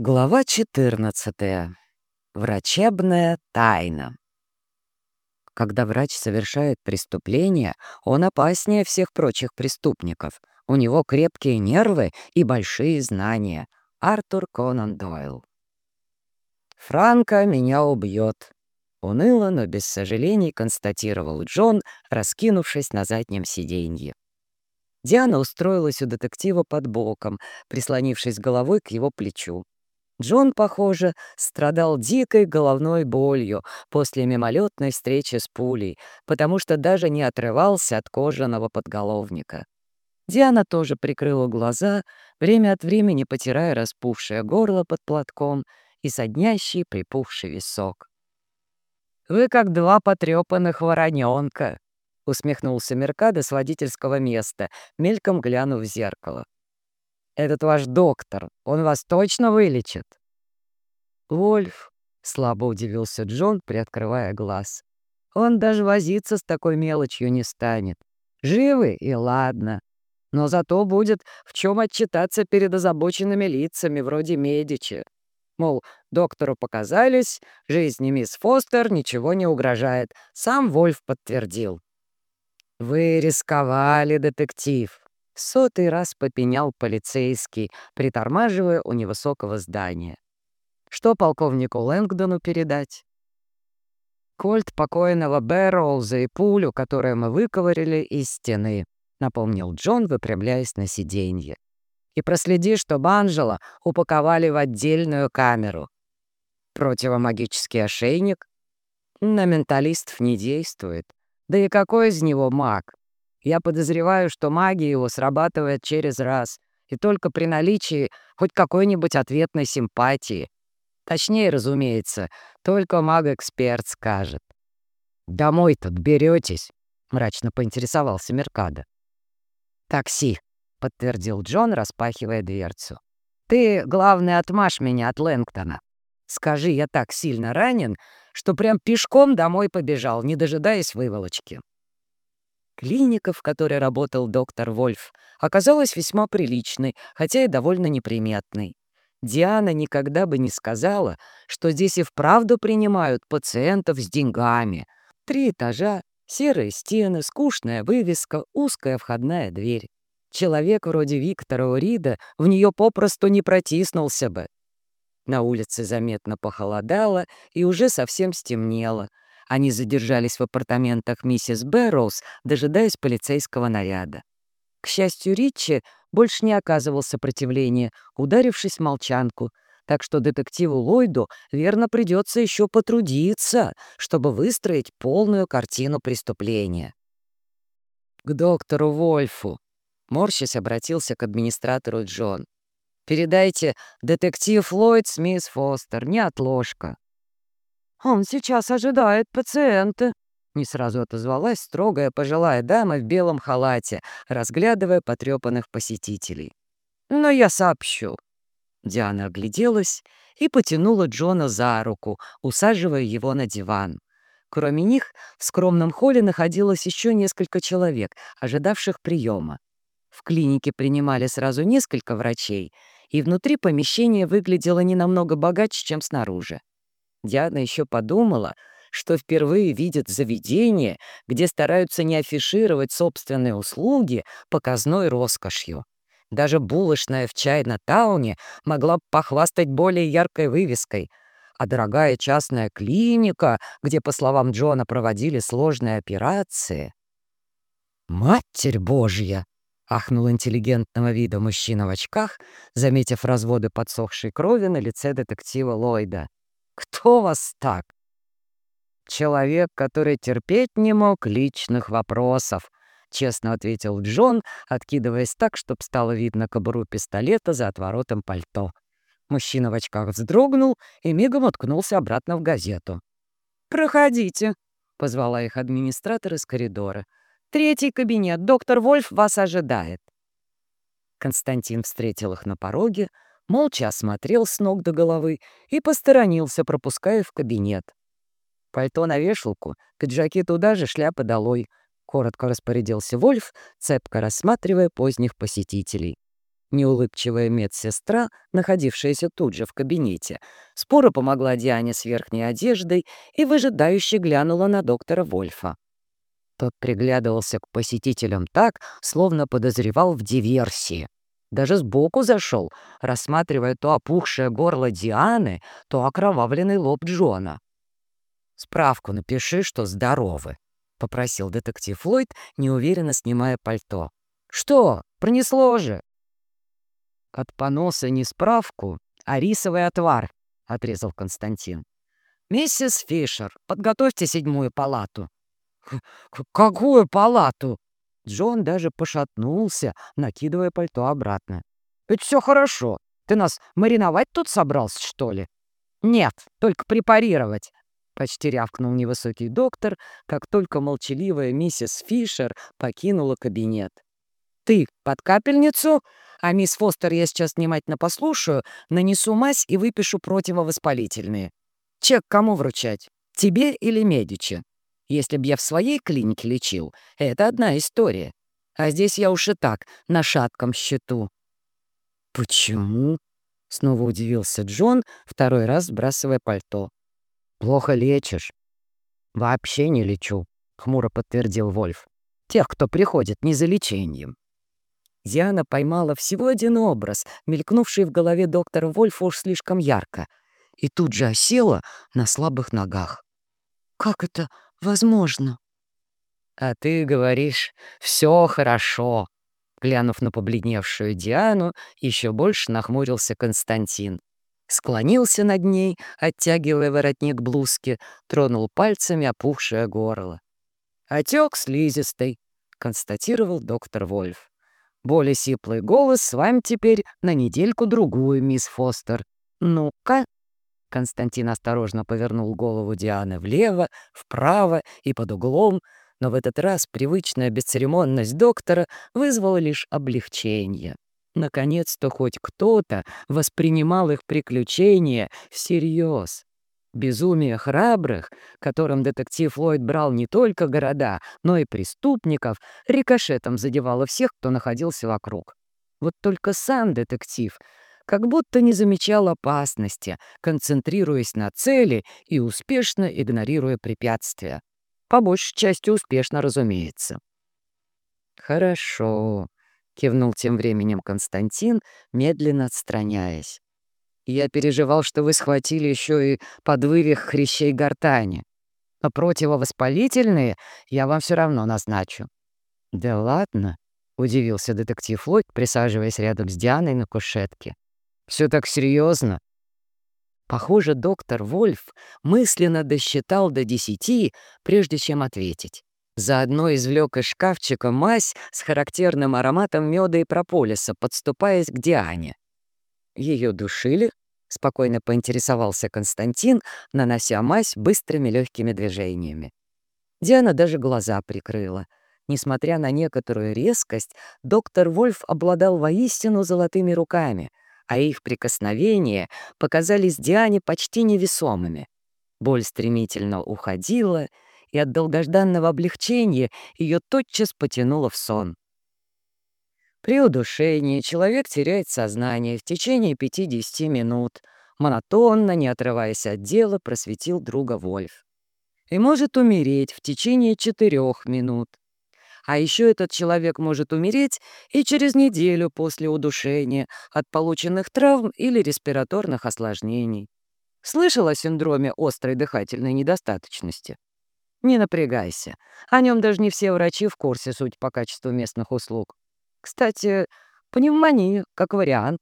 Глава 14. Врачебная тайна. Когда врач совершает преступление, он опаснее всех прочих преступников. У него крепкие нервы и большие знания. Артур Конан Дойл. «Франко меня убьет», — уныло, но без сожалений констатировал Джон, раскинувшись на заднем сиденье. Диана устроилась у детектива под боком, прислонившись головой к его плечу. Джон, похоже, страдал дикой головной болью после мимолетной встречи с пулей, потому что даже не отрывался от кожаного подголовника. Диана тоже прикрыла глаза, время от времени потирая распухшее горло под платком и соднящий припухший висок. «Вы как два потрепанных вороненка», — усмехнулся Меркадо с водительского места, мельком глянув в зеркало. Этот ваш доктор, он вас точно вылечит?» «Вольф», — слабо удивился Джон, приоткрывая глаз. «Он даже возиться с такой мелочью не станет. Живы и ладно. Но зато будет в чем отчитаться перед озабоченными лицами, вроде Медичи. Мол, доктору показались, жизни мисс Фостер ничего не угрожает. Сам Вольф подтвердил. «Вы рисковали, детектив», Сотый раз попенял полицейский, притормаживая у невысокого здания. Что полковнику Лэнгдону передать? «Кольт покойного Бэрроуза и пулю, которую мы выковырили из стены», — напомнил Джон, выпрямляясь на сиденье. «И проследи, чтобы Анжела упаковали в отдельную камеру. Противомагический ошейник? На менталистов не действует. Да и какой из него маг? Я подозреваю, что магия его срабатывает через раз, и только при наличии хоть какой-нибудь ответной симпатии. Точнее, разумеется, только маг-эксперт скажет. «Домой тут беретесь?» — мрачно поинтересовался Меркадо. «Такси», — подтвердил Джон, распахивая дверцу. «Ты, главное, отмажь меня от Лэнгтона. Скажи, я так сильно ранен, что прям пешком домой побежал, не дожидаясь выволочки». Клиника, в которой работал доктор Вольф, оказалась весьма приличной, хотя и довольно неприметной. Диана никогда бы не сказала, что здесь и вправду принимают пациентов с деньгами. Три этажа, серые стены, скучная вывеска, узкая входная дверь. Человек вроде Виктора Урида в нее попросту не протиснулся бы. На улице заметно похолодало и уже совсем стемнело — они задержались в апартаментах миссис Бэрроуз, дожидаясь полицейского наряда. К счастью, Ричи больше не оказывал сопротивления, ударившись в молчанку, так что детективу Ллойду верно придется еще потрудиться, чтобы выстроить полную картину преступления. «К доктору Вольфу», — морщись обратился к администратору Джон. «Передайте, детектив Ллойд с мисс Фостер, не отложка». «Он сейчас ожидает пациента», — не сразу отозвалась строгая пожилая дама в белом халате, разглядывая потрепанных посетителей. «Но я сообщу». Диана огляделась и потянула Джона за руку, усаживая его на диван. Кроме них, в скромном холле находилось еще несколько человек, ожидавших приема. В клинике принимали сразу несколько врачей, и внутри помещение выглядело не намного богаче, чем снаружи. Диана еще подумала, что впервые видит заведение, где стараются не афишировать собственные услуги показной роскошью. Даже булочная в Чайна-тауне могла похвастать более яркой вывеской. А дорогая частная клиника, где, по словам Джона, проводили сложные операции... «Матерь Божья!» — ахнул интеллигентного вида мужчина в очках, заметив разводы подсохшей крови на лице детектива Ллойда. Кто вас так? Человек, который терпеть не мог личных вопросов, честно ответил Джон, откидываясь так, чтобы стало видно кобуру пистолета за отворотом пальто. Мужчина в очках вздрогнул и мигом уткнулся обратно в газету. «Проходите», — позвала их администратор из коридора. «Третий кабинет. Доктор Вольф вас ожидает». Константин встретил их на пороге, молча осмотрел с ног до головы и посторонился, пропуская в кабинет. Пальто на вешалку, пиджаки туда же, шляпа долой. Коротко распорядился Вольф, цепко рассматривая поздних посетителей. Неулыбчивая медсестра, находившаяся тут же в кабинете, споро помогла Диане с верхней одеждой и выжидающе глянула на доктора Вольфа. Тот приглядывался к посетителям так, словно подозревал в диверсии. Даже сбоку зашел, рассматривая то опухшее горло Дианы, то окровавленный лоб Джона. «Справку напиши, что здоровы», — попросил детектив Флойд, неуверенно снимая пальто. «Что? Пронесло же!» «От поноса не справку, а рисовый отвар», — отрезал Константин. «Миссис Фишер, подготовьте седьмую палату». «Какую палату?» Джон даже пошатнулся, накидывая пальто обратно. «Ведь все хорошо. Ты нас мариновать тут собрался, что ли?» «Нет, только препарировать», — почти рявкнул невысокий доктор, как только молчаливая миссис Фишер покинула кабинет. «Ты под капельницу, а мисс Фостер я сейчас внимательно послушаю, нанесу мазь и выпишу противовоспалительные. Чек кому вручать? Тебе или Медичи? Если б я в своей клинике лечил, это одна история. А здесь я уж и так на шатком счету». «Почему?» — снова удивился Джон, второй раз сбрасывая пальто. «Плохо лечишь». «Вообще не лечу», — хмуро подтвердил Вольф. «Тех, кто приходит не за лечением». Диана поймала всего один образ, мелькнувший в голове доктора Вольфа уж слишком ярко, и тут же осела на слабых ногах. «Как это возможно?» «А ты говоришь, все хорошо», Глянув на побледневшую Диану, еще больше нахмурился Константин. Склонился над ней, оттягивая воротник блузки, тронул пальцами опухшее горло. «Отек слизистый», — констатировал доктор Вольф. Более сиплый голос с вами теперь на недельку-другую, мисс Фостер. Ну-ка». Константин осторожно повернул голову Дианы влево, вправо и под углом, но в этот раз привычная бесцеремонность доктора вызвала лишь облегчение. Наконец-то хоть кто-то воспринимал их приключения всерьез. Безумие храбрых, которым детектив Ллойд брал не только города, но и преступников, рикошетом задевало всех, кто находился вокруг. Вот только сам детектив как будто не замечал опасности, концентрируясь на цели и успешно игнорируя препятствия. По большей части успешно, разумеется. «Хорошо», — кивнул тем временем Константин, медленно отстраняясь. Я переживал, что вы схватили еще и подвывих хрящей гортани. Но противовоспалительные я вам все равно назначу». «Да ладно», — удивился детектив Ллойд, присаживаясь рядом с Дианой на кушетке. «Все так серьезно. Похоже, доктор Вольф мысленно досчитал до десяти, прежде чем ответить. Заодно извлек из шкафчика мазь с характерным ароматом меда и прополиса, подступаясь к Диане. Ее душили? Спокойно поинтересовался Константин, нанося мазь быстрыми легкими движениями. Диана даже глаза прикрыла. Несмотря на некоторую резкость, доктор Вольф обладал воистину золотыми руками, а их прикосновения показались Диане почти невесомыми. Боль стремительно уходила, и от долгожданного облегчения ее тотчас потянуло в сон. При удушении человек теряет сознание в течение 50 минут. Монотонно, не отрываясь от дела, просветил друга Вольф. И может умереть в течение четырех минут. А еще этот человек может умереть и через неделю после удушения от полученных травм или респираторных осложнений. Слышал о синдроме острой дыхательной недостаточности? Не напрягайся. О нем даже не все врачи в курсе суть по качеству местных услуг. Кстати, пневмония как вариант.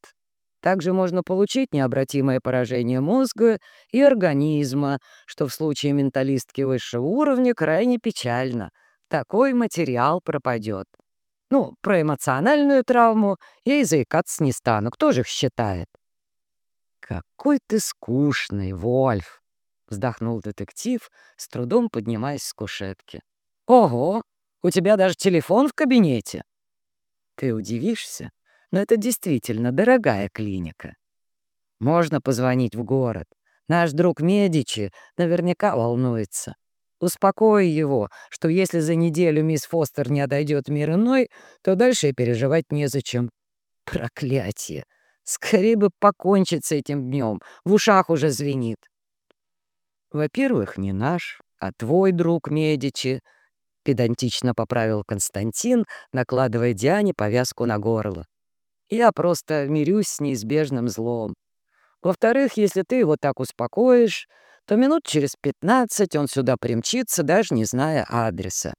Также можно получить необратимое поражение мозга и организма, что в случае менталистки высшего уровня крайне печально. Такой материал пропадет. Ну, про эмоциональную травму я и заикаться не стану, кто же их считает? «Какой ты скучный, Вольф!» — вздохнул детектив, с трудом поднимаясь с кушетки. «Ого! У тебя даже телефон в кабинете!» Ты удивишься, но это действительно дорогая клиника. Можно позвонить в город. Наш друг Медичи наверняка волнуется. Успокой его, что если за неделю мисс Фостер не отойдет мир иной, то дальше переживать незачем. Проклятие! Скорее бы покончить с этим днем. В ушах уже звенит. Во-первых, не наш, а твой друг Медичи, педантично поправил Константин, накладывая Диане повязку на горло. Я просто мирюсь с неизбежным злом. Во-вторых, если ты его так успокоишь, то минут через пятнадцать он сюда примчится, даже не зная адреса.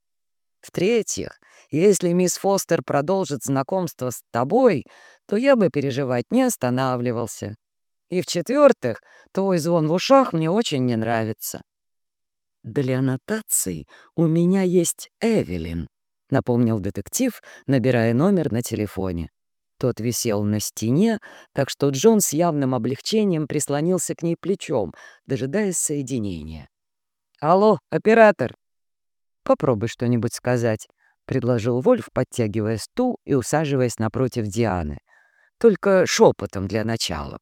В-третьих, если мисс Фостер продолжит знакомство с тобой, то я бы переживать не останавливался. И в-четвертых, твой звон в ушах мне очень не нравится. «Для аннотаций у меня есть Эвелин», — напомнил детектив, набирая номер на телефоне. Тот висел на стене, так что Джон с явным облегчением прислонился к ней плечом, дожидаясь соединения. «Алло, оператор!» «Попробуй что-нибудь сказать», — предложил Вольф, подтягивая стул и усаживаясь напротив Дианы. «Только шепотом для начала».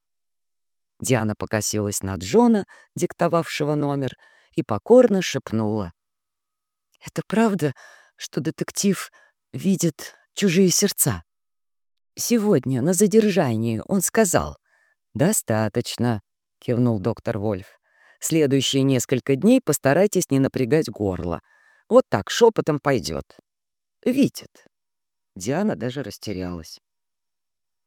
Диана покосилась на Джона, диктовавшего номер, и покорно шепнула. «Это правда, что детектив видит чужие сердца?» Сегодня на задержании он сказал. «Достаточно», — кивнул доктор Вольф. «Следующие несколько дней постарайтесь не напрягать горло. Вот так шепотом пойдет. Видит». Диана даже растерялась.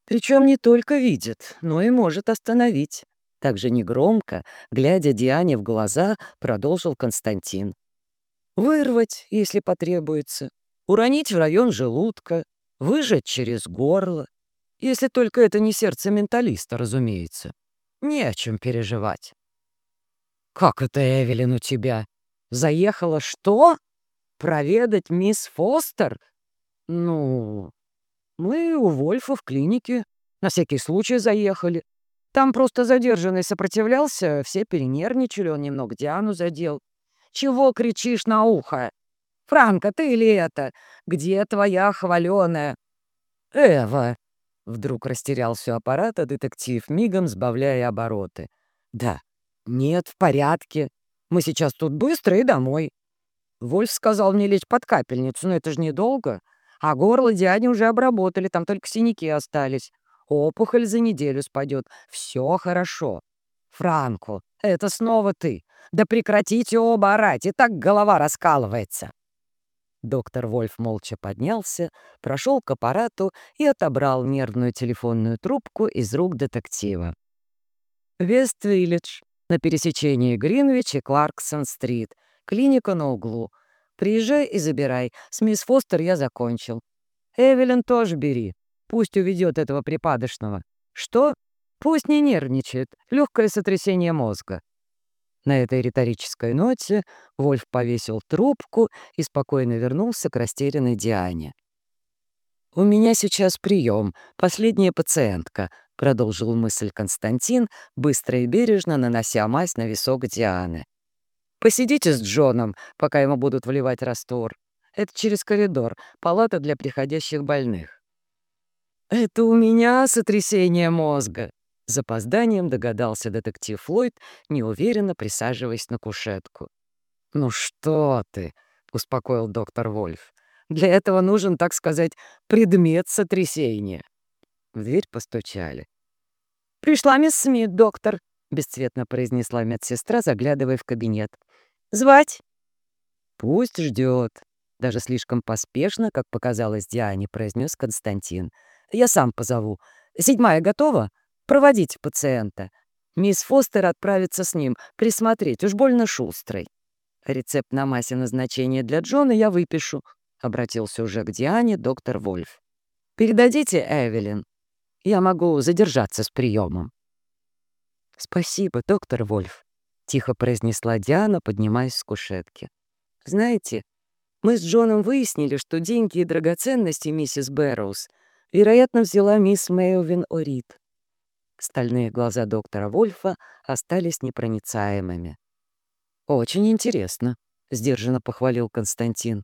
Причем не только видит, но и может остановить. Также негромко, глядя Диане в глаза, продолжил Константин. Вырвать, если потребуется, уронить в район желудка, Выжать через горло. Если только это не сердце менталиста, разумеется. Не о чем переживать. «Как это, Эвелин, у тебя? Заехала что? Проведать мисс Фостер? Ну, мы у Вольфа в клинике. На всякий случай заехали. Там просто задержанный сопротивлялся, все перенервничали, он немного Диану задел. Чего кричишь на ухо? Франко, ты ли это? Где твоя хваленая?» «Эва!» — вдруг растерялся аппарат, а детектив мигом сбавляя обороты. «Да, нет, в порядке. Мы сейчас тут быстро и домой». Вольф сказал мне лечь под капельницу, но это же недолго. А горло Диане уже обработали, там только синяки остались. Опухоль за неделю спадет. Все хорошо. Франко, это снова ты. Да прекратите оба орать, и так голова раскалывается. Доктор Вольф молча поднялся, прошел к аппарату и отобрал нервную телефонную трубку из рук детектива. «Вест-Виллидж, на пересечении Гринвич и Кларксон-стрит, клиника на углу. Приезжай и забирай, с мисс Фостер я закончил. Эвелин тоже бери, пусть уведет этого припадочного. Что? Пусть не нервничает, легкое сотрясение мозга. На этой риторической ноте Вольф повесил трубку и спокойно вернулся к растерянной Диане. «У меня сейчас прием, последняя пациентка», — продолжил мысль Константин, быстро и бережно нанося мазь на висок Дианы. «Посидите с Джоном, пока ему будут вливать раствор. Это через коридор, палата для приходящих больных». «Это у меня сотрясение мозга», Запозданием догадался детектив Флойд, неуверенно присаживаясь на кушетку. «Ну что ты!» — успокоил доктор Вольф. «Для этого нужен, так сказать, предмет сотрясения». В дверь постучали. «Пришла мисс Смит, доктор», — бесцветно произнесла медсестра, заглядывая в кабинет. «Звать?» «Пусть ждет», — даже слишком поспешно, как показалось Диане, произнес Константин. «Я сам позову. Седьмая готова?» Проводите пациента. Мисс Фостер отправится с ним, присмотреть, уж больно шустрый. Рецепт на массе назначения для Джона я выпишу, — обратился уже к Диане доктор Вольф. «Передадите Эвелин. Я могу задержаться с приемом». «Спасибо, доктор Вольф», — тихо произнесла Диана, поднимаясь с кушетки. «Знаете, мы с Джоном выяснили, что деньги и драгоценности миссис Бэрроуз, вероятно, взяла мисс Мэйвин Орит. Стальные глаза доктора Вольфа остались непроницаемыми. «Очень интересно», — сдержанно похвалил Константин.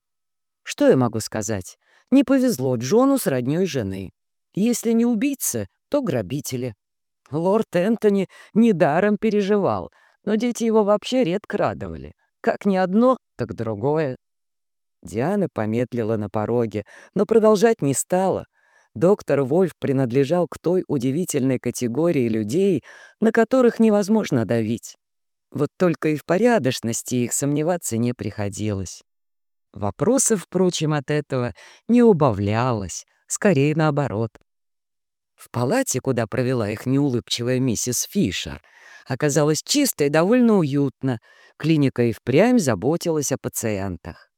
«Что я могу сказать? Не повезло Джону с роднёй жены. Если не убийцы, то грабители. Лорд Энтони недаром переживал, но дети его вообще редко радовали. Как не одно, так другое». Диана помедлила на пороге, но продолжать не стала. Доктор Вольф принадлежал к той удивительной категории людей, на которых невозможно давить. Вот только и в порядочности их сомневаться не приходилось. Вопросов, впрочем, от этого не убавлялось, скорее наоборот. В палате, куда провела их неулыбчивая миссис Фишер, оказалось чисто и довольно уютно. Клиника и впрямь заботилась о пациентах.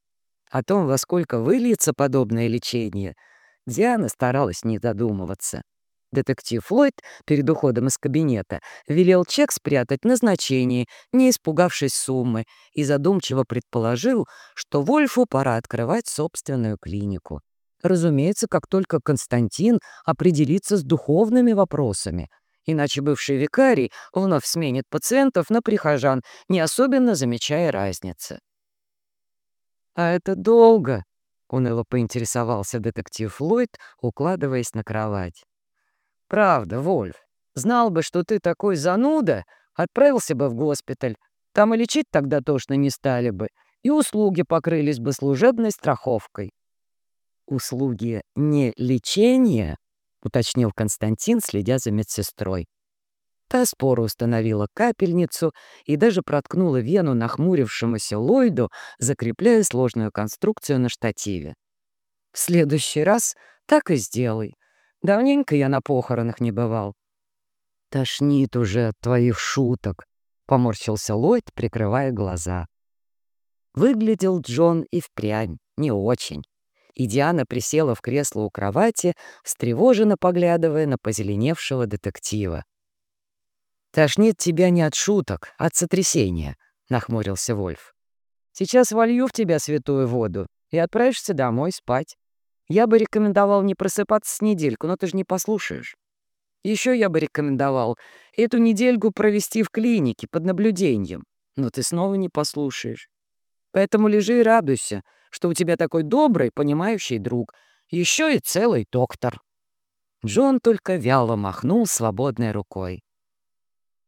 О том, во сколько выльется подобное лечение, Диана старалась не задумываться. Детектив Флойд перед уходом из кабинета велел чек спрятать на значении, не испугавшись суммы, и задумчиво предположил, что Вольфу пора открывать собственную клинику. Разумеется, как только Константин определится с духовными вопросами, иначе бывший викарий вновь сменит пациентов на прихожан, не особенно замечая разницы. «А это долго», — уныло поинтересовался детектив Ллойд, укладываясь на кровать. «Правда, Вольф, знал бы, что ты такой зануда, отправился бы в госпиталь. Там и лечить тогда точно не стали бы, и услуги покрылись бы служебной страховкой». «Услуги не лечения?» — уточнил Константин, следя за медсестрой. Та споро установила капельницу и даже проткнула вену нахмурившемуся Ллойду, закрепляя сложную конструкцию на штативе. «В следующий раз так и сделай. Давненько я на похоронах не бывал». «Тошнит уже от твоих шуток», — поморщился Ллойд, прикрывая глаза. Выглядел Джон и впрямь не очень и Диана присела в кресло у кровати, встревоженно поглядывая на позеленевшего детектива. «Тошнит тебя не от шуток, от сотрясения», — нахмурился Вольф. «Сейчас волью в тебя святую воду и отправишься домой спать. Я бы рекомендовал не просыпаться с недельку, но ты же не послушаешь. Еще я бы рекомендовал эту недельку провести в клинике под наблюдением, но ты снова не послушаешь. Поэтому лежи и радуйся, что у тебя такой добрый, понимающий друг. Еще и целый доктор». Джон только вяло махнул свободной рукой.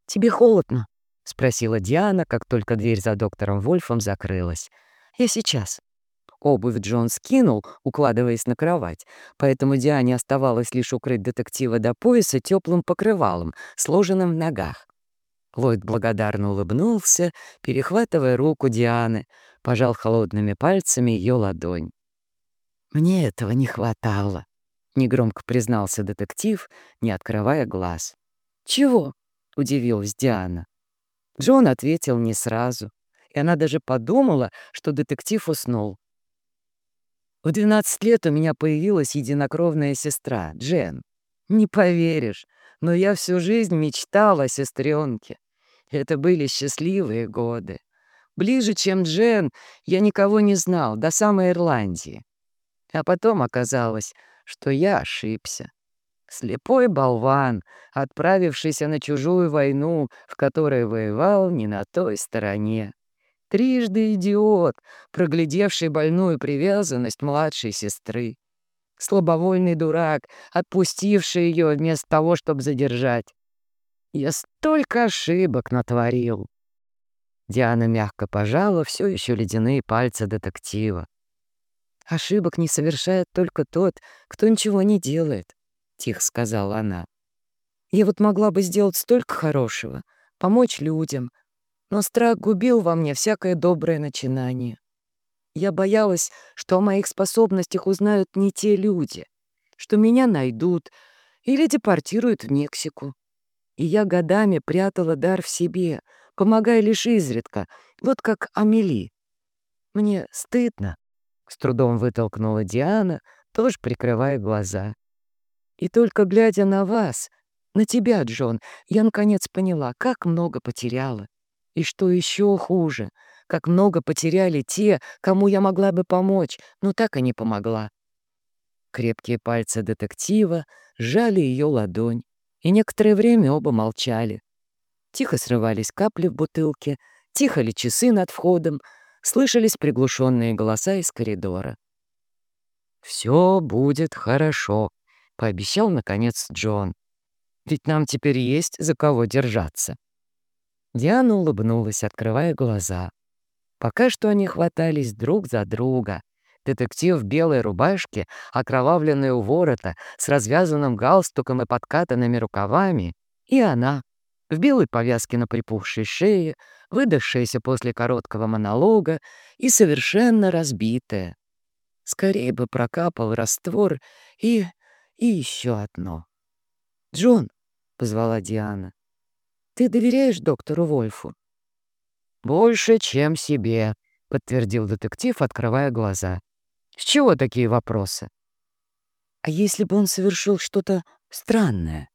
«Тебе холодно?» — спросила Диана, как только дверь за доктором Вольфом закрылась. «Я сейчас». Обувь Джон скинул, укладываясь на кровать, поэтому Диане оставалось лишь укрыть детектива до пояса теплым покрывалом, сложенным в ногах. Ллойд благодарно улыбнулся, перехватывая руку Дианы, пожал холодными пальцами ее ладонь. «Мне этого не хватало», — негромко признался детектив, не открывая глаз. «Чего?» — удивилась Диана. Джон ответил не сразу, и она даже подумала, что детектив уснул. В 12 лет у меня появилась единокровная сестра, Джен. Не поверишь, но я всю жизнь мечтала о сестренке. Это были счастливые годы. Ближе, чем Джен, я никого не знал, до самой Ирландии. А потом оказалось, что я ошибся. Слепой болван, отправившийся на чужую войну, в которой воевал не на той стороне. Трижды идиот, проглядевший больную привязанность младшей сестры. Слабовольный дурак, отпустивший ее вместо того, чтобы задержать. Я столько ошибок натворил. Диана мягко пожала все еще ледяные пальцы детектива. «Ошибок не совершает только тот, кто ничего не делает», — тихо сказала она. «Я вот могла бы сделать столько хорошего, помочь людям, но страх губил во мне всякое доброе начинание. Я боялась, что о моих способностях узнают не те люди, что меня найдут или депортируют в Мексику и я годами прятала дар в себе, помогая лишь изредка, вот как Амели. Мне стыдно, — с трудом вытолкнула Диана, тоже прикрывая глаза. И только глядя на вас, на тебя, Джон, я наконец поняла, как много потеряла. И что еще хуже, как много потеряли те, кому я могла бы помочь, но так и не помогла. Крепкие пальцы детектива сжали ее ладонь, и некоторое время оба молчали. Тихо срывались капли в бутылке, тихо часы над входом, слышались приглушенные голоса из коридора. «Все будет хорошо», — пообещал, наконец, Джон. «Ведь нам теперь есть за кого держаться». Диана улыбнулась, открывая глаза. Пока что они хватались друг за друга, Детектив в белой рубашке, окровавленной у ворота, с развязанным галстуком и подкатанными рукавами, и она, в белой повязке на припухшей шее, выдохшаяся после короткого монолога и совершенно разбитая. Скорее бы прокапал раствор и... и еще одно. «Джон», — позвала Диана, — «ты доверяешь доктору Вольфу?» «Больше, чем себе», — подтвердил детектив, открывая глаза. «С чего такие вопросы?» «А если бы он совершил что-то странное,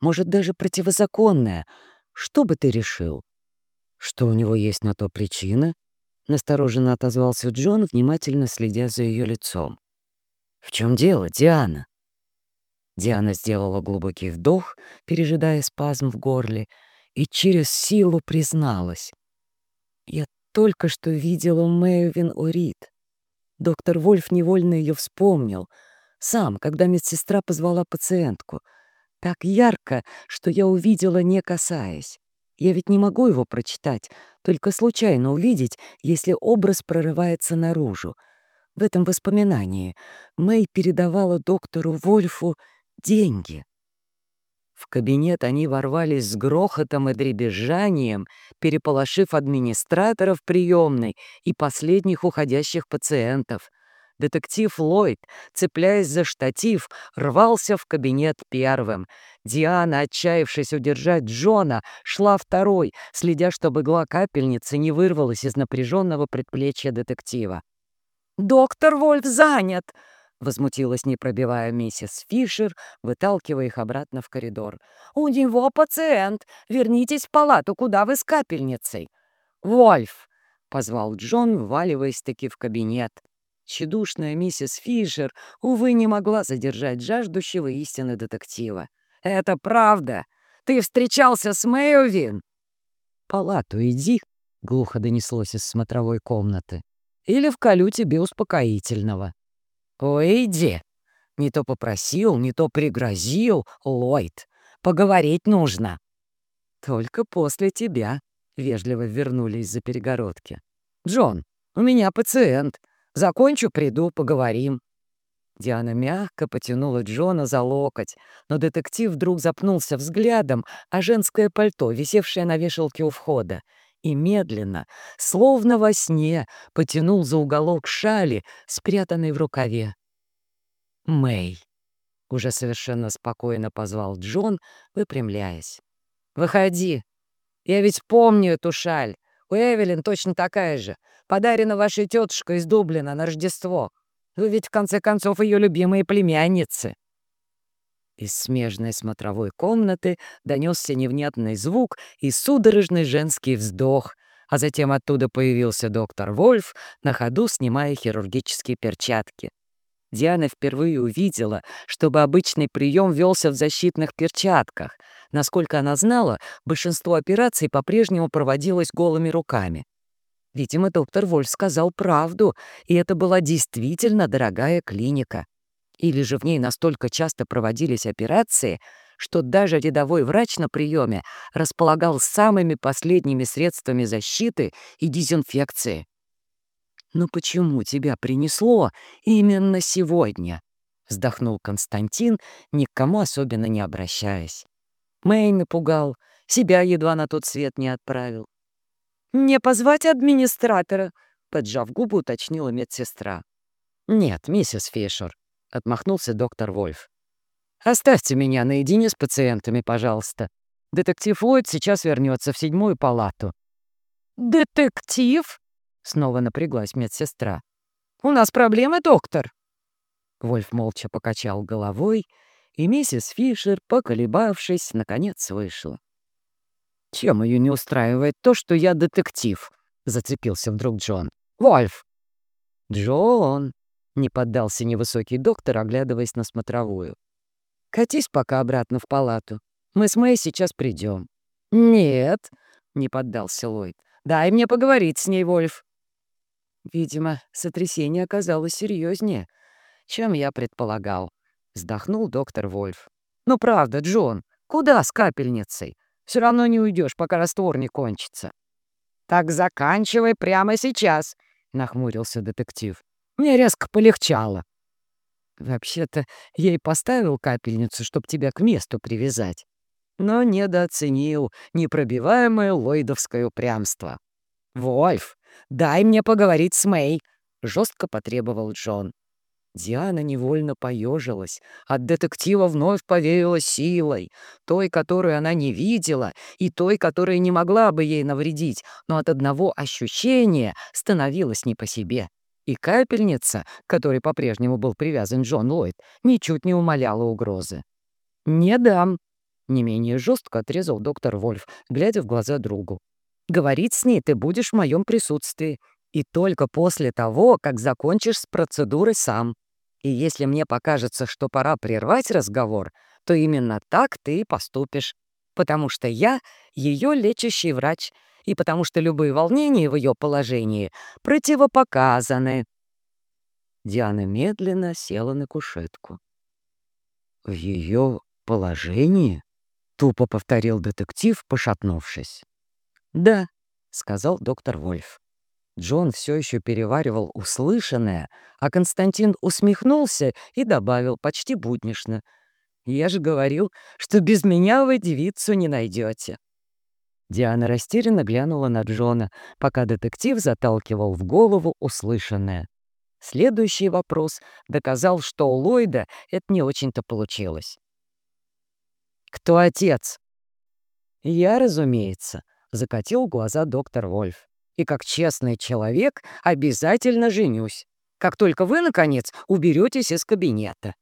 может, даже противозаконное, что бы ты решил?» «Что у него есть на то причина?» — настороженно отозвался Джон, внимательно следя за ее лицом. «В чем дело, Диана?» Диана сделала глубокий вдох, пережидая спазм в горле, и через силу призналась. «Я только что видела Мэйвин Орит. Доктор Вольф невольно ее вспомнил. Сам, когда медсестра позвала пациентку. Так ярко, что я увидела, не касаясь. Я ведь не могу его прочитать, только случайно увидеть, если образ прорывается наружу. В этом воспоминании Мэй передавала доктору Вольфу деньги. В кабинет они ворвались с грохотом и дребезжанием, переполошив администраторов приемной и последних уходящих пациентов. Детектив Ллойд, цепляясь за штатив, рвался в кабинет первым. Диана, отчаявшись удержать Джона, шла второй, следя, чтобы игла капельницы не вырвалась из напряженного предплечья детектива. «Доктор Вольф занят!» — возмутилась непробивая миссис Фишер, выталкивая их обратно в коридор. «У него пациент! Вернитесь в палату, куда вы с капельницей!» «Вольф!» — позвал Джон, вваливаясь-таки в кабинет. Чедушная миссис Фишер, увы, не могла задержать жаждущего истины детектива. «Это правда! Ты встречался с Мэйовин?» «Палату иди», — глухо донеслось из смотровой комнаты. «Или вколю тебе успокоительного». «Уйди!» Не то попросил, не то пригрозил, Ллойд. Поговорить нужно. Только после тебя, — вежливо вернулись за перегородки. Джон, у меня пациент. Закончу, приду, поговорим. Диана мягко потянула Джона за локоть, но детектив вдруг запнулся взглядом, а женское пальто, висевшее на вешалке у входа, и медленно, словно во сне, потянул за уголок шали, спрятанной в рукаве. «Мэй!» — уже совершенно спокойно позвал Джон, выпрямляясь. «Выходи! Я ведь помню эту шаль. У Эвелин точно такая же. Подарена вашей тетушкой из Дублина на Рождество. Вы ведь, в конце концов, ее любимые племянницы». Из смежной смотровой комнаты донесся невнятный звук и судорожный женский вздох, а затем оттуда появился доктор Вольф, на ходу снимая хирургические перчатки. Диана впервые увидела, чтобы обычный прием велся в защитных перчатках. Насколько она знала, большинство операций по-прежнему проводилось голыми руками. Видимо, доктор Вольф сказал правду, и это была действительно дорогая клиника. Или же в ней настолько часто проводились операции, что даже рядовой врач на приеме располагал самыми последними средствами защиты и дезинфекции. «Но почему тебя принесло именно сегодня?» — вздохнул Константин, ни к кому особенно не обращаясь. Мэй напугал, себя едва на тот свет не отправил. «Не позвать администратора?» — поджав губы, уточнила медсестра. «Нет, миссис Фишер», — отмахнулся доктор Вольф. «Оставьте меня наедине с пациентами, пожалуйста. Детектив Ллойд сейчас вернется в седьмую палату». «Детектив?» — снова напряглась медсестра. «У нас проблемы, доктор?» Вольф молча покачал головой, и миссис Фишер, поколебавшись, наконец вышла. «Чем ее не устраивает то, что я детектив?» — зацепился вдруг Джон. «Вольф!» «Джон!» Не поддался невысокий доктор, оглядываясь на смотровую. «Катись пока обратно в палату. Мы с Мэй сейчас придем». «Нет», — не поддался Ллойд. «Дай мне поговорить с ней, Вольф». Видимо, сотрясение оказалось серьезнее, чем я предполагал. Вздохнул доктор Вольф. «Ну правда, Джон, куда с капельницей? Все равно не уйдешь, пока раствор не кончится». «Так заканчивай прямо сейчас», — нахмурился детектив. Мне резко полегчало. Вообще-то, я и поставил капельницу, чтобы тебя к месту привязать. Но недооценил непробиваемое ллойдовское упрямство. «Вольф, дай мне поговорить с Мэй!» — жестко потребовал Джон. Диана невольно поежилась. От детектива вновь повеяла силой, той, которую она не видела, и той, которая не могла бы ей навредить, но от одного ощущения становилась не по себе. И капельница, которой по-прежнему был привязан Джон Ллойд, ничуть не умаляла угрозы. «Не дам», — не менее жестко отрезал доктор Вольф, глядя в глаза другу. «Говорить с ней ты будешь в моем присутствии, и только после того, как закончишь с процедурой сам. И если мне покажется, что пора прервать разговор, то именно так ты и поступишь. Потому что я ее лечащий врач, и потому что любые волнения в ее положении противопоказаны. Диана медленно села на кушетку. «В ее положении?» — тупо повторил детектив, пошатнувшись. «Да», — сказал доктор Вольф. Джон все еще переваривал услышанное, а Константин усмехнулся и добавил почти буднично. «Я же говорил, что без меня вы девицу не найдете». Диана растерянно глянула на Джона, пока детектив заталкивал в голову услышанное. Следующий вопрос доказал, что у Ллойда это не очень-то получилось. «Кто отец?» «Я, разумеется», — закатил глаза доктор Вольф и как честный человек обязательно женюсь, как только вы, наконец, уберетесь из кабинета».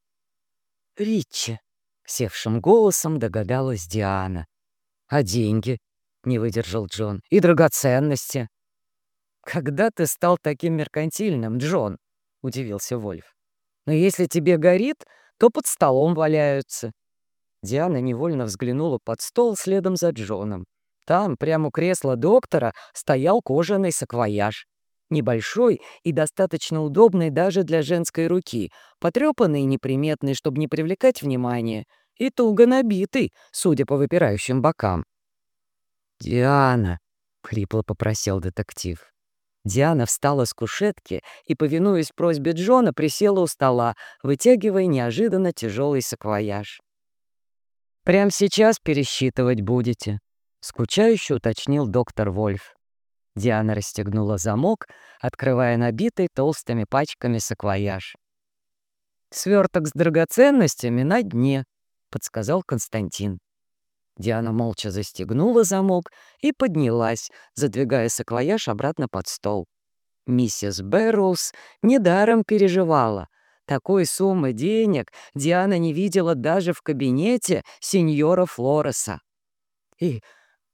«Ричи», — севшим голосом догадалась Диана. «А деньги?» — не выдержал Джон. «И драгоценности?» «Когда ты стал таким меркантильным, Джон?» — удивился Вольф. «Но если тебе горит, то под столом валяются». Диана невольно взглянула под стол следом за Джоном. Там, прямо у кресла доктора, стоял кожаный саквояж. Небольшой и достаточно удобный даже для женской руки, потрепанный и неприметный, чтобы не привлекать внимания, и туго набитый, судя по выпирающим бокам. «Диана!» — хрипло попросил детектив. Диана встала с кушетки и, повинуясь просьбе Джона, присела у стола, вытягивая неожиданно тяжелый саквояж. «Прямо сейчас пересчитывать будете?» — скучающе уточнил доктор Вольф. Диана расстегнула замок, открывая набитый толстыми пачками саквояж. «Сверток с драгоценностями на дне», — подсказал Константин. Диана молча застегнула замок и поднялась, задвигая саквояж обратно под стол. Миссис Бэрроуз недаром переживала. Такой суммы денег Диана не видела даже в кабинете сеньора Флореса. «И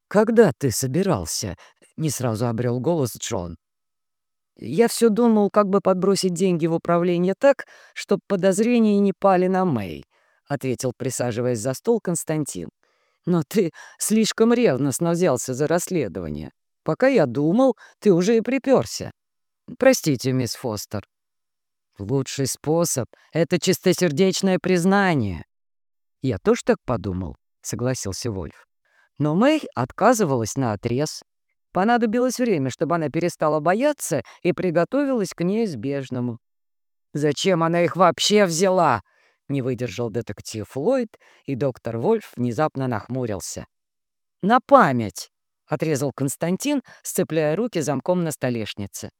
«Когда ты собирался?» — не сразу обрел голос Джон. «Я все думал, как бы подбросить деньги в управление так, чтобы подозрения не пали на Мэй», — ответил, присаживаясь за стол Константин. «Но ты слишком ревностно взялся за расследование. Пока я думал, ты уже и приперся. Простите, мисс Фостер». «Лучший способ — это чистосердечное признание». «Я тоже так подумал», — согласился Вольф. Но Мэй отказывалась на отрез. Понадобилось время, чтобы она перестала бояться и приготовилась к неизбежному. «Зачем она их вообще взяла?» — не выдержал детектив Ллойд, и доктор Вольф внезапно нахмурился. «На память!» — отрезал Константин, сцепляя руки замком на столешнице.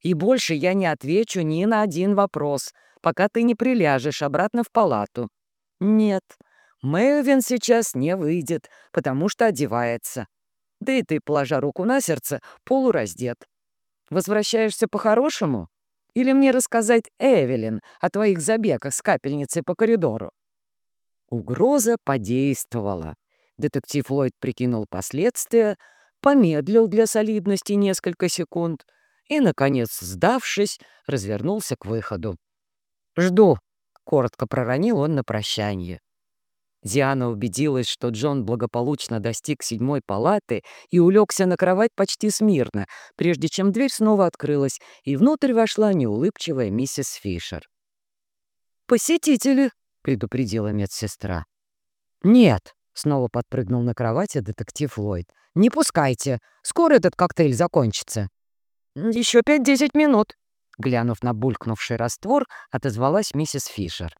«И больше я не отвечу ни на один вопрос, пока ты не приляжешь обратно в палату. Нет, Мэвин сейчас не выйдет, потому что одевается. Да и ты, положа руку на сердце, полураздет. Возвращаешься по-хорошему? Или мне рассказать Эвелин о твоих забегах с капельницей по коридору?» Угроза подействовала. Детектив Ллойд прикинул последствия, помедлил для солидности несколько секунд и, наконец, сдавшись, развернулся к выходу. «Жду», — коротко проронил он на прощание. Диана убедилась, что Джон благополучно достиг седьмой палаты и улегся на кровать почти смирно, прежде чем дверь снова открылась, и внутрь вошла неулыбчивая миссис Фишер. «Посетители!» — предупредила медсестра. «Нет!» — снова подпрыгнул на кровати детектив Ллойд. «Не пускайте! Скоро этот коктейль закончится!» «Еще пять-десять минут!» — Глянув на булькнувший раствор, отозвалась миссис Фишер.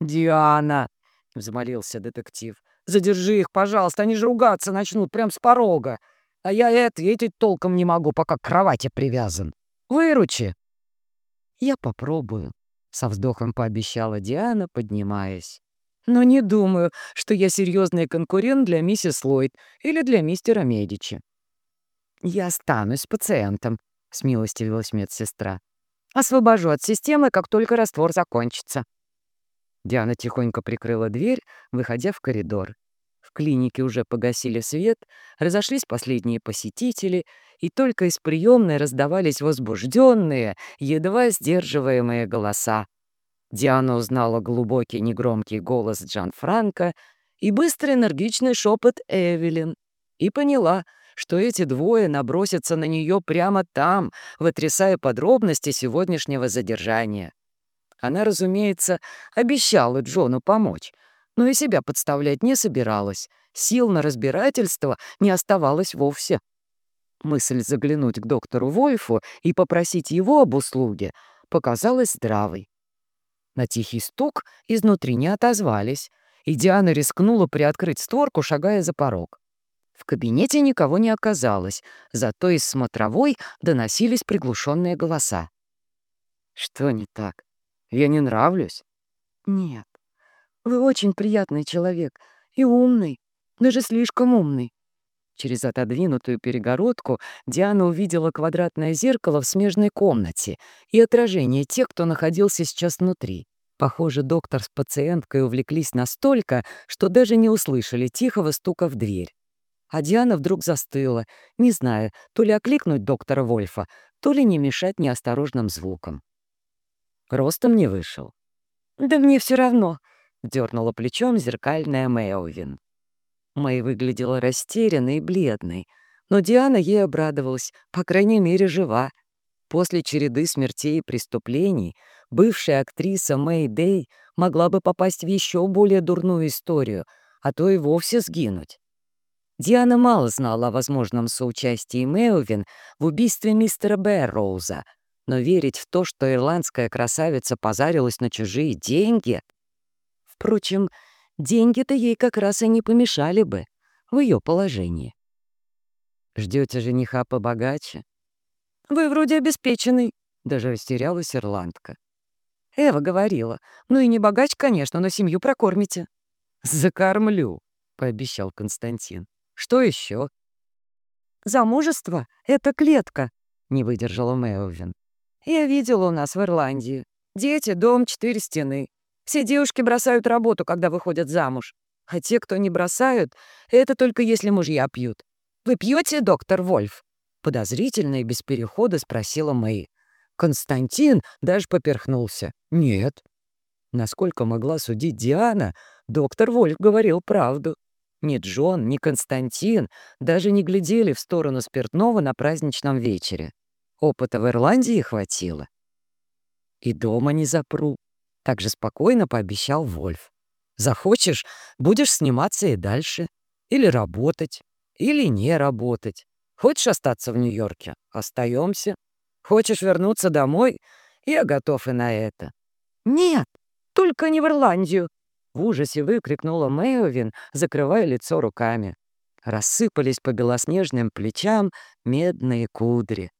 «Диана!» — взмолился детектив. «Задержи их, пожалуйста, они же ругаться начнут прямо с порога. А я ответить толком не могу, пока к кровати привязан. Выручи!» «Я попробую», — со вздохом пообещала Диана, поднимаясь. «Но не думаю, что я серьезный конкурент для миссис Ллойд или для мистера Медичи». «Я останусь пациентом», — смилостивилась медсестра. «Освобожу от системы, как только раствор закончится». Диана тихонько прикрыла дверь, выходя в коридор. В клинике уже погасили свет, разошлись последние посетители, и только из приемной раздавались возбужденные, едва сдерживаемые голоса. Диана узнала глубокий негромкий голос Джан Франко и быстрый энергичный шепот Эвелин и поняла, что эти двое набросятся на нее прямо там, вытрясая подробности сегодняшнего задержания. Она, разумеется, обещала Джону помочь, но и себя подставлять не собиралась. Сил на разбирательство не оставалось вовсе. Мысль заглянуть к доктору Вольфу и попросить его об услуге показалась здравой. На тихий стук изнутри не отозвались, и Диана рискнула приоткрыть створку, шагая за порог. В кабинете никого не оказалось, зато из смотровой доносились приглушенные голоса. «Что не так? Я не нравлюсь?» «Нет, вы очень приятный человек и умный, даже слишком умный». Через отодвинутую перегородку Диана увидела квадратное зеркало в смежной комнате и отражение тех, кто находился сейчас внутри. Похоже, доктор с пациенткой увлеклись настолько, что даже не услышали тихого стука в дверь. А Диана вдруг застыла, не зная, то ли окликнуть доктора Вольфа, то ли не мешать неосторожным звукам. Ростом не вышел. «Да мне все равно», дернула плечом зеркальная Мэовин. Мэй выглядела растерянной и бледной, но Диана ей обрадовалась, по крайней мере, жива. После череды смертей и преступлений бывшая актриса Мэй Дэй могла бы попасть в еще более дурную историю, а то и вовсе сгинуть. Диана мало знала о возможном соучастии Мэовин в убийстве мистера Бэрроуза, но верить в то, что ирландская красавица позарилась на чужие деньги, Впрочем, деньги-то ей как раз и не помешали бы в ее положении. Ждете жениха побогаче? Вы вроде обеспеченный, даже растерялась ирландка. Эва говорила, ну и не богач, конечно, но семью прокормите. Закормлю, пообещал Константин. Что еще? Замужество — это клетка, не выдержала Мэовин. Я видела у нас в Ирландии. Дети, дом, четыре стены. Все девушки бросают работу, когда выходят замуж. А те, кто не бросают, это только если мужья пьют. «Вы пьете, доктор Вольф?» Подозрительно и без перехода спросила Мэй. Константин даже поперхнулся. «Нет». Насколько могла судить Диана, доктор Вольф говорил правду. Ни Джон, ни Константин даже не глядели в сторону спиртного на праздничном вечере. Опыта в Ирландии хватило. «И дома не запру», также спокойно пообещал Вольф. Захочешь, будешь сниматься и дальше. Или работать, или не работать. Хочешь остаться в Нью-Йорке? Остаемся. Хочешь вернуться домой? Я готов и на это. Нет, только не в Ирландию. В ужасе выкрикнула Мэйовин, закрывая лицо руками. Рассыпались по белоснежным плечам медные кудри.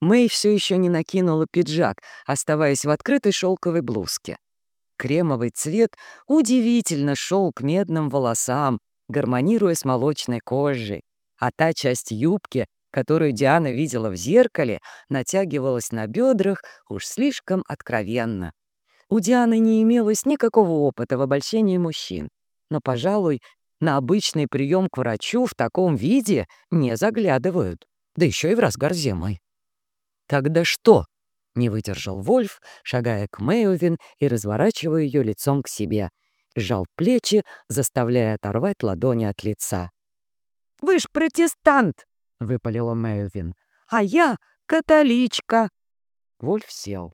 Мэй все еще не накинула пиджак, оставаясь в открытой шелковой блузке. Кремовый цвет удивительно шел к медным волосам, гармонируя с молочной кожей, а та часть юбки, которую Диана видела в зеркале, натягивалась на бедрах уж слишком откровенно. У Дианы не имелось никакого опыта в обольщении мужчин, но, пожалуй, на обычный прием к врачу в таком виде не заглядывают, да еще и в разгар зимы. «Тогда что?» — не выдержал Вольф, шагая к Мэйовин и разворачивая ее лицом к себе. Сжал плечи, заставляя оторвать ладони от лица. «Вы ж протестант!» — выпалила Мэйовин. «А я католичка!» Вольф сел.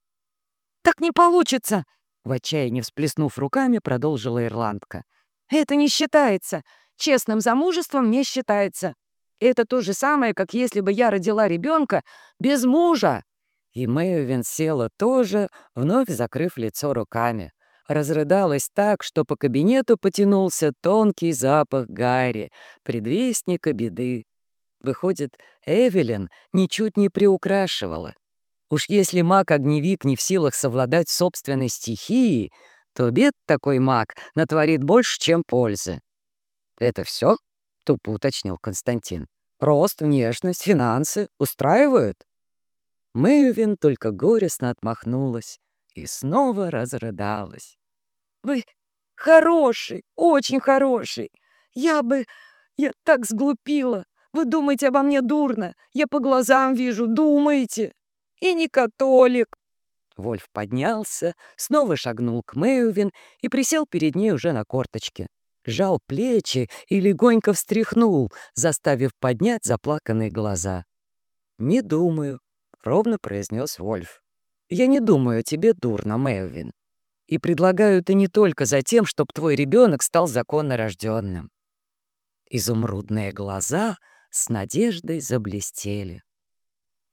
«Так не получится!» — в отчаянии всплеснув руками, продолжила ирландка. «Это не считается. Честным замужеством не считается. Это то же самое, как если бы я родила ребенка без мужа. И Мэйвин села тоже, вновь закрыв лицо руками. Разрыдалась так, что по кабинету потянулся тонкий запах Гарри, предвестника беды. Выходит, Эвелин ничуть не приукрашивала. Уж если маг-огневик не в силах совладать собственной стихией, то бед такой маг натворит больше, чем пользы. «Это все?» — тупо уточнил Константин. «Рост, внешность, финансы устраивают?» Мэйвин только горестно отмахнулась и снова разрыдалась. «Вы хороший, очень хороший. Я бы... Я так сглупила. Вы думаете обо мне дурно. Я по глазам вижу, думаете. И не католик». Вольф поднялся, снова шагнул к Мэйвин и присел перед ней уже на корточке. Жал плечи и легонько встряхнул, заставив поднять заплаканные глаза. «Не думаю», — ровно произнес Вольф. «Я не думаю тебе дурно, Мэйвин. И предлагаю это не только за тем, чтобы твой ребенок стал законно рожденным». Изумрудные глаза с надеждой заблестели.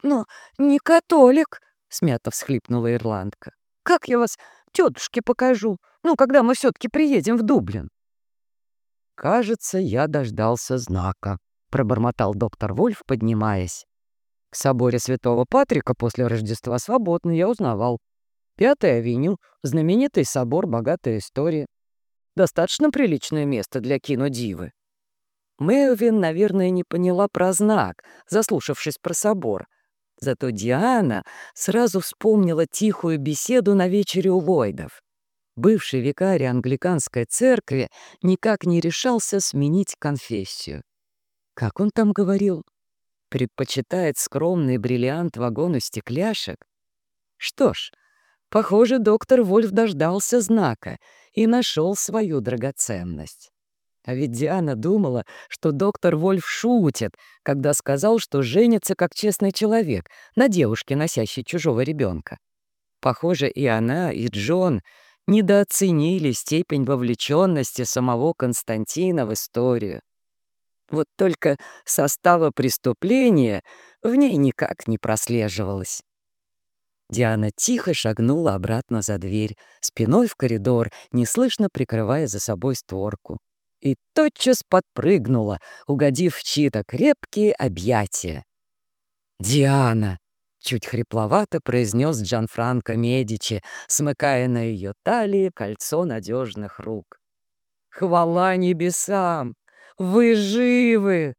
«Но не католик», — смято всхлипнула ирландка. «Как я вас тетушке покажу, ну, когда мы все-таки приедем в Дублин?» «Кажется, я дождался знака», — пробормотал доктор Вольф, поднимаясь. К соборе Святого Патрика после Рождества свободно я узнавал. Пятая авеню, знаменитый собор, богатая история. Достаточно приличное место для кинодивы. Мэлвин, наверное, не поняла про знак, заслушавшись про собор. Зато Диана сразу вспомнила тихую беседу на вечере у Войдов. Бывший викарий англиканской церкви никак не решался сменить конфессию. Как он там говорил? предпочитает скромный бриллиант вагону стекляшек? Что ж, похоже, доктор Вольф дождался знака и нашел свою драгоценность. А ведь Диана думала, что доктор Вольф шутит, когда сказал, что женится как честный человек на девушке, носящей чужого ребенка. Похоже, и она, и Джон недооценили степень вовлеченности самого Константина в историю. Вот только состава преступления в ней никак не прослеживалось. Диана тихо шагнула обратно за дверь, спиной в коридор, неслышно прикрывая за собой створку. И тотчас подпрыгнула, угодив в чьи-то крепкие объятия. «Диана!» — чуть хрипловато произнес Джанфранко Медичи, смыкая на ее талии кольцо надежных рук. «Хвала небесам! Вы живы!»